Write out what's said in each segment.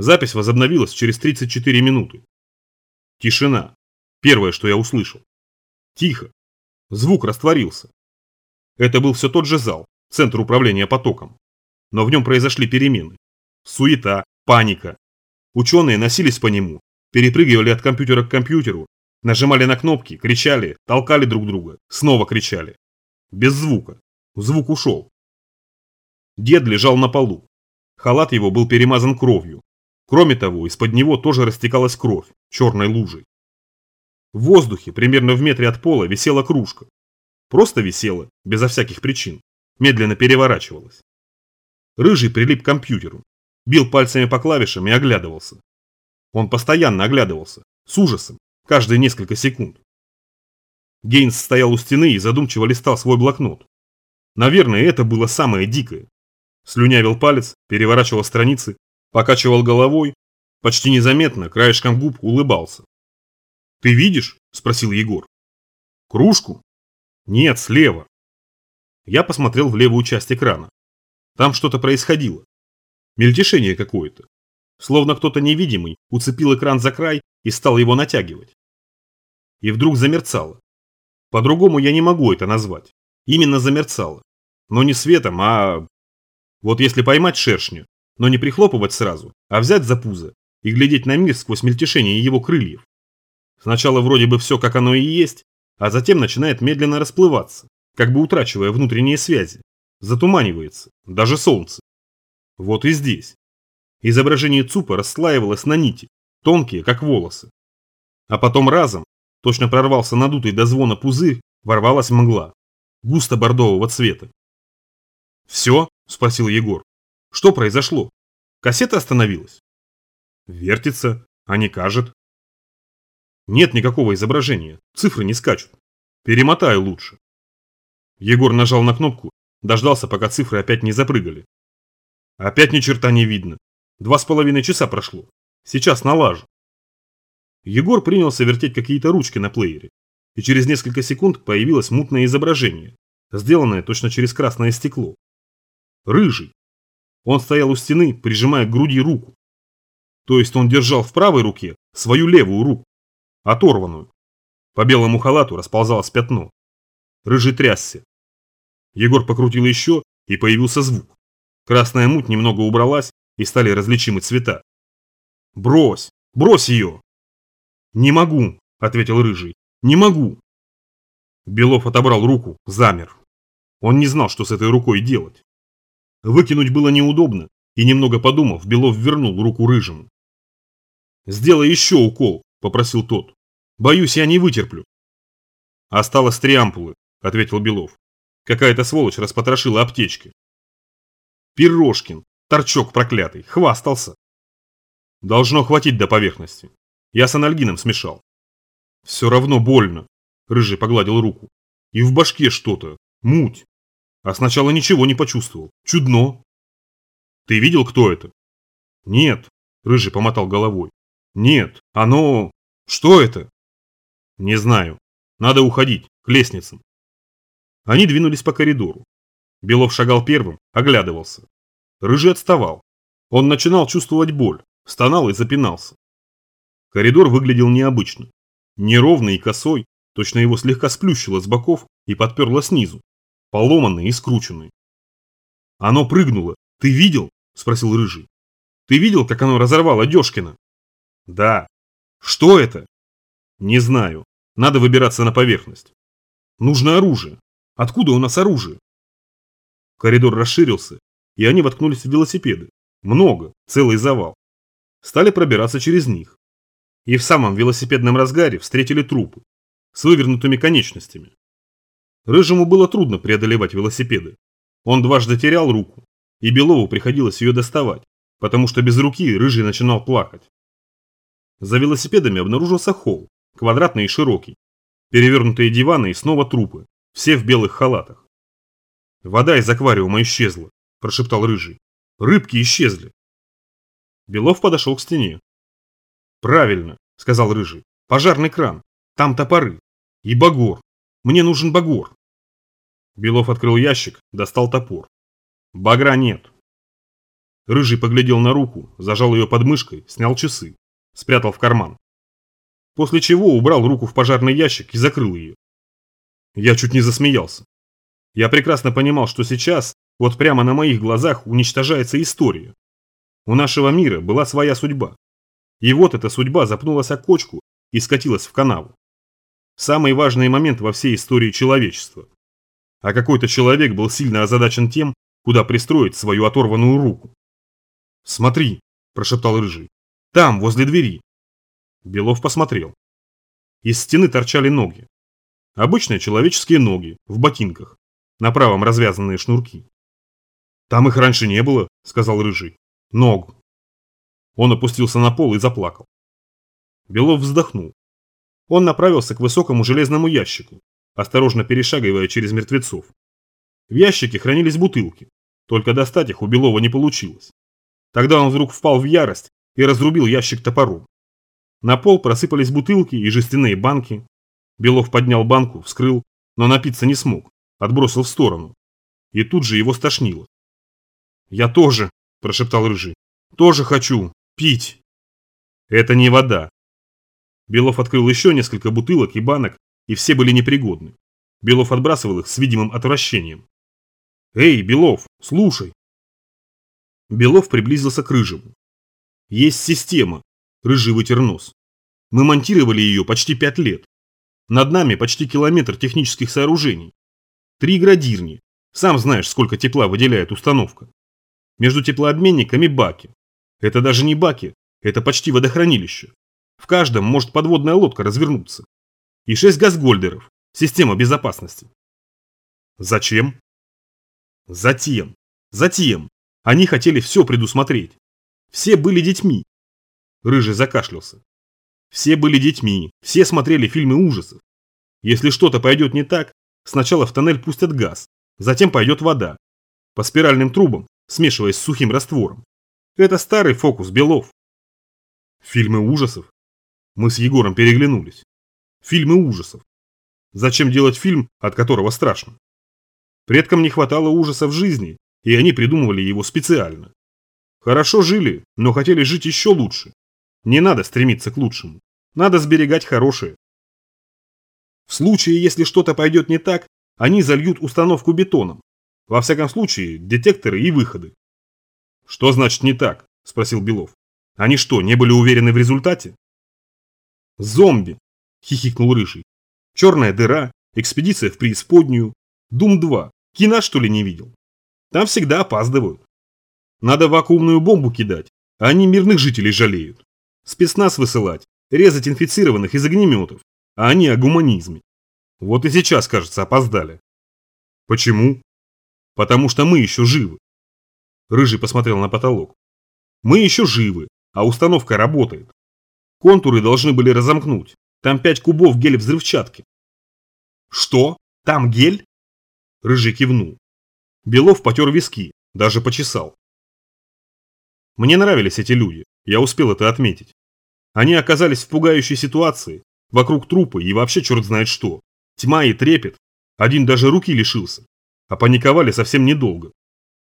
Запись возобновилась через 34 минуты. Тишина. Первое, что я услышал. Тихо. Звук растворился. Это был все тот же зал, центр управления потоком. Но в нем произошли перемены. Суета, паника. Ученые носились по нему, перепрыгивали от компьютера к компьютеру, нажимали на кнопки, кричали, толкали друг друга, снова кричали. Без звука. Звук ушел. Дед лежал на полу. Халат его был перемазан кровью. Кроме того, из-под него тоже растекалась кровь, черной лужей. В воздухе, примерно в метре от пола, висела кружка. Просто висела, безо всяких причин. Медленно переворачивалась. Рыжий прилип к компьютеру. Бил пальцами по клавишам и оглядывался. Он постоянно оглядывался, с ужасом, каждые несколько секунд. Гейнс стоял у стены и задумчиво листал свой блокнот. Наверное, это было самое дикое. Слюнявил палец, переворачивал страницы, покачивал головой, почти незаметно, краешком губ улыбался. «Ты видишь?» – спросил Егор. «Кружку?» «Нет, слева». Я посмотрел в левую часть экрана. Там что-то происходило. Мельтешение какое-то. Словно кто-то невидимый уцепил экран за край и стал его натягивать. И вдруг замерцало. По-другому я не могу это назвать. Именно замерцало. Но не светом, а... Вот если поймать шершню, но не прихлопывать сразу, а взять за пузо и глядеть на мир сквозь мельтешение его крыльев. Сначала вроде бы все как оно и есть, а затем начинает медленно расплываться, как бы утрачивая внутренние связи. Затуманивается, даже солнце. Вот и здесь. Изображение ЦУПа расслаивалось на нити, тонкие, как волосы. А потом разом, точно прорвался надутый до звона пузырь, ворвалась мгла, густо-бордового цвета. «Все?» – спросил Егор. «Что произошло? Кассета остановилась?» «Вертится, а не кажет». «Нет никакого изображения, цифры не скачут. Перемотай лучше». Егор нажал на кнопку, дождался, пока цифры опять не запрыгали. Опять ни черта не видно. Два с половиной часа прошло. Сейчас налажу. Егор принялся вертеть какие-то ручки на плеере, и через несколько секунд появилось мутное изображение, сделанное точно через красное стекло. Рыжий. Он стоял у стены, прижимая к груди руку. То есть он держал в правой руке свою левую руку, оторванную. По белому халату расползалось пятно. Рыжий трясся. Егор покрутил еще, и появился звук. Красная муть немного убралась, и стали различимы цвета. «Брось! Брось ее!» «Не могу!» – ответил Рыжий. «Не могу!» Белов отобрал руку, замер. Он не знал, что с этой рукой делать. Выкинуть было неудобно, и немного подумав, Белов вернул руку Рыжему. «Сделай еще укол», – попросил тот. «Боюсь, я не вытерплю». «Осталось три ампулы», – ответил Белов. Какая-то сволочь распотрошила аптечки. Пирожкин, торчок проклятый, хвастался. Должно хватить до поверхности. Я с анальгином смешал. Все равно больно. Рыжий погладил руку. И в башке что-то. Муть. А сначала ничего не почувствовал. Чудно. Ты видел, кто это? Нет. Рыжий помотал головой. Нет. Оно... Что это? Не знаю. Надо уходить. К лестницам. Они двинулись по коридору. Белов шагал первым, оглядывался. Рыжий отставал. Он начинал чувствовать боль, стонал и запинался. Коридор выглядел необычно. Неровный и косой, точно его слегка сплющило с боков и подперло снизу. Поломанный и скрученный. «Оно прыгнуло. Ты видел?» – спросил Рыжий. «Ты видел, как оно разорвало Дёшкина?» «Да». «Что это?» «Не знаю. Надо выбираться на поверхность. Нужно оружие. Откуда у нас оружие?» Коридор расширился, и они воткнулись в велосипеды. Много, целый завал. Стали пробираться через них и в самом велосипедном разгаре встретили трупы с вывернутыми конечностями. Рыжему было трудно преодолевать велосипеды. Он дважды терял руку, и Белову приходилось ее доставать, потому что без руки Рыжий начинал плакать. За велосипедами обнаружился холл, квадратный и широкий. Перевернутые диваны и снова трупы, все в белых халатах. «Вода из аквариума исчезла», – прошептал Рыжий. «Рыбки исчезли». Белов подошел к стене. «Правильно», – сказал Рыжий. «Пожарный кран. Там топоры. И багор. Мне нужен багор». Белов открыл ящик, достал топор. «Багра нет». Рыжий поглядел на руку, зажал ее под мышкой, снял часы, спрятал в карман. После чего убрал руку в пожарный ящик и закрыл ее. Я чуть не засмеялся. Я прекрасно понимал, что сейчас, вот прямо на моих глазах, уничтожается история. У нашего мира была своя судьба. И вот эта судьба запнулась о кочку и скатилась в канаву. Самый важный момент во всей истории человечества. А какой-то человек был сильно озадачен тем, куда пристроить свою оторванную руку. «Смотри», – прошептал Рыжий, – «там, возле двери». Белов посмотрел. Из стены торчали ноги. Обычные человеческие ноги, в ботинках. На правом развязанные шнурки. «Там их раньше не было», – сказал Рыжий. «Ног». Он опустился на пол и заплакал. Белов вздохнул. Он направился к высокому железному ящику, осторожно перешагивая через мертвецов. В ящике хранились бутылки, только достать их у Белова не получилось. Тогда он вдруг впал в ярость и разрубил ящик топором. На пол просыпались бутылки и жестяные банки. Белов поднял банку, вскрыл, но напиться не смог, отбросил в сторону. И тут же его стошнило. «Я тоже», – прошептал Рыжий, – «тоже хочу пить». «Это не вода». Белов открыл еще несколько бутылок и банок, и все были непригодны. Белов отбрасывал их с видимым отвращением. «Эй, Белов, слушай!» Белов приблизился к Рыжему. «Есть система», – Рыжий вытер нос. «Мы монтировали ее почти пять лет. Над нами почти километр технических сооружений. Три градирни. Сам знаешь, сколько тепла выделяет установка. Между теплообменниками баки. Это даже не баки, это почти водохранилище. В каждом может подводная лодка развернуться. И шесть газгольдеров. Система безопасности. Зачем? Затем. Затем. Они хотели все предусмотреть. Все были детьми. Рыжий закашлялся. Все были детьми, все смотрели фильмы ужасов. Если что-то пойдет не так, сначала в тоннель пустят газ, затем пойдет вода. По спиральным трубам, смешиваясь с сухим раствором. Это старый фокус Белов. Фильмы ужасов? Мы с Егором переглянулись. Фильмы ужасов. Зачем делать фильм, от которого страшно? Предкам не хватало ужаса в жизни, и они придумывали его специально. Хорошо жили, но хотели жить еще лучше. Не надо стремиться к лучшему. Надо сберегать хорошее. В случае, если что-то пойдет не так, они зальют установку бетоном. Во всяком случае, детекторы и выходы. Что значит не так? Спросил Белов. Они что, не были уверены в результате? Зомби, хихикнул Рыжий. Черная дыра, экспедиция в преисподнюю, Дум-2. Кино что ли не видел? Там всегда опаздывают. Надо вакуумную бомбу кидать, а они мирных жителей жалеют. Спецназ высылать, резать инфицированных из огнеметов, а они о гуманизме. Вот и сейчас, кажется, опоздали. Почему? Потому что мы еще живы. Рыжий посмотрел на потолок. Мы еще живы, а установка работает. Контуры должны были разомкнуть. Там пять кубов гель взрывчатки. Что? Там гель? Рыжий кивнул. Белов потер виски, даже почесал. Мне нравились эти люди, я успел это отметить. Они оказались в пугающей ситуации, вокруг трупа и вообще черт знает что. Тьма и трепет. Один даже руки лишился. А паниковали совсем недолго.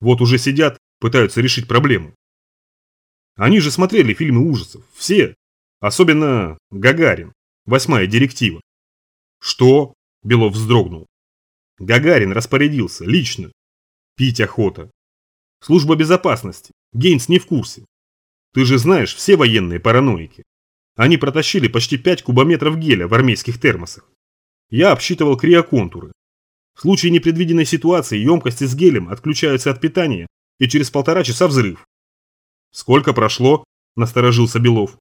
Вот уже сидят, пытаются решить проблему. Они же смотрели фильмы ужасов. Все. Особенно Гагарин. Восьмая директива. Что? Белов вздрогнул. Гагарин распорядился, лично. Пить охота. Служба безопасности. Гейнс не в курсе. Ты же знаешь, все военные параноики. Они протащили почти 5 кубометров геля в армейских термосах. Я обсчитывал криоконтуры. В случае непредвиденной ситуации емкости с гелем отключаются от питания и через полтора часа взрыв. Сколько прошло? Насторожился Белов.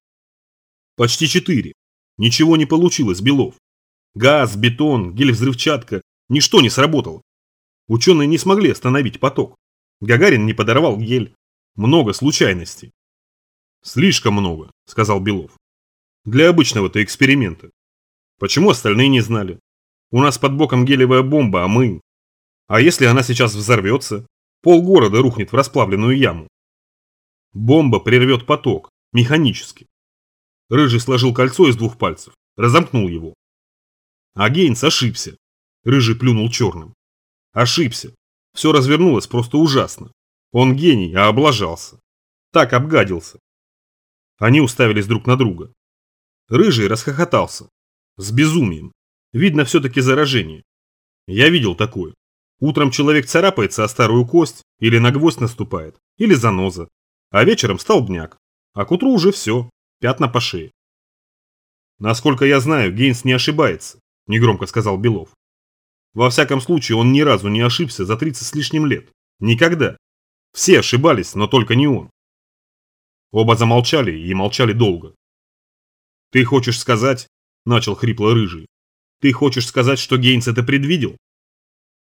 Почти четыре. Ничего не получилось, Белов. Газ, бетон, гель-взрывчатка, ничто не сработало. Ученые не смогли остановить поток. Гагарин не подорвал гель. Много случайностей. Слишком много, сказал Белов. Для обычного-то эксперимента. Почему остальные не знали? У нас под боком гелевая бомба, а мы... А если она сейчас взорвется? Полгорода рухнет в расплавленную яму. Бомба прервет поток, механически. Рыжий сложил кольцо из двух пальцев, разомкнул его. А Гейнс ошибся. Рыжий плюнул черным. Ошибся. Все развернулось просто ужасно. Он гений, а облажался. Так обгадился. Они уставились друг на друга. Рыжий расхохотался. С безумием. Видно все-таки заражение. Я видел такое. Утром человек царапается о старую кость, или на гвоздь наступает, или заноза. А вечером столбняк. А к утру уже все, пятна по шее. Насколько я знаю, Гейнс не ошибается, негромко сказал Белов. Во всяком случае, он ни разу не ошибся за 30 с лишним лет. Никогда. Все ошибались, но только не он. Оба замолчали и молчали долго. «Ты хочешь сказать...» – начал хрипло рыжий. «Ты хочешь сказать, что Гейнс это предвидел?»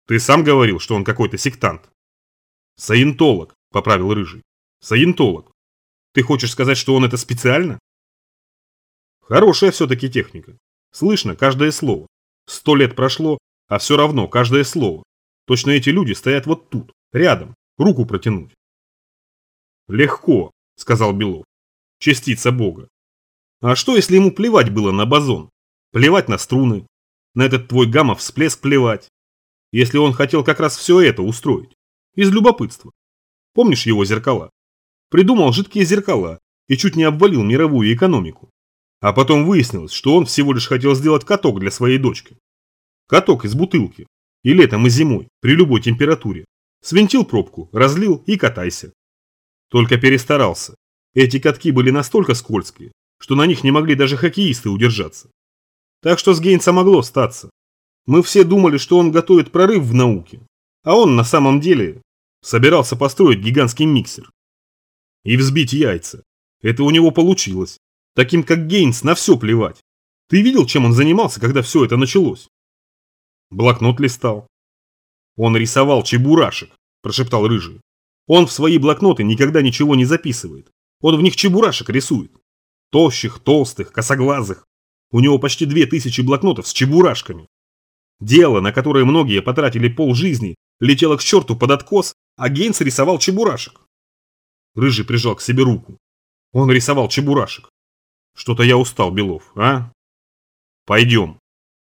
«Ты сам говорил, что он какой-то сектант». «Саентолог», – поправил рыжий. «Саентолог. Ты хочешь сказать, что он это специально?» Хорошая все-таки техника. Слышно каждое слово. Сто лет прошло, а все равно каждое слово. Точно эти люди стоят вот тут, рядом, руку протянуть. Легко, сказал Белов. Частица Бога. А что, если ему плевать было на бозон? Плевать на струны? На этот твой гамма всплеск плевать? Если он хотел как раз все это устроить. Из любопытства. Помнишь его зеркала? Придумал жидкие зеркала и чуть не обвалил мировую экономику. А потом выяснилось, что он всего лишь хотел сделать каток для своей дочки. Каток из бутылки. И летом, и зимой, при любой температуре. Свинтил пробку, разлил и катайся. Только перестарался. Эти катки были настолько скользкие, что на них не могли даже хоккеисты удержаться. Так что с Гейнса могло статься. Мы все думали, что он готовит прорыв в науке. А он на самом деле собирался построить гигантский миксер. И взбить яйца. Это у него получилось. Таким как Гейнс на все плевать. Ты видел, чем он занимался, когда все это началось? Блокнот листал. Он рисовал чебурашек, прошептал Рыжий. Он в свои блокноты никогда ничего не записывает. Он в них чебурашек рисует. Тощих, толстых, косоглазых. У него почти две тысячи блокнотов с чебурашками. Дело, на которое многие потратили полжизни, летело к черту под откос, а Гейнс рисовал чебурашек. Рыжий прижал к себе руку. Он рисовал чебурашек. Что-то я устал, Белов, а? Пойдем.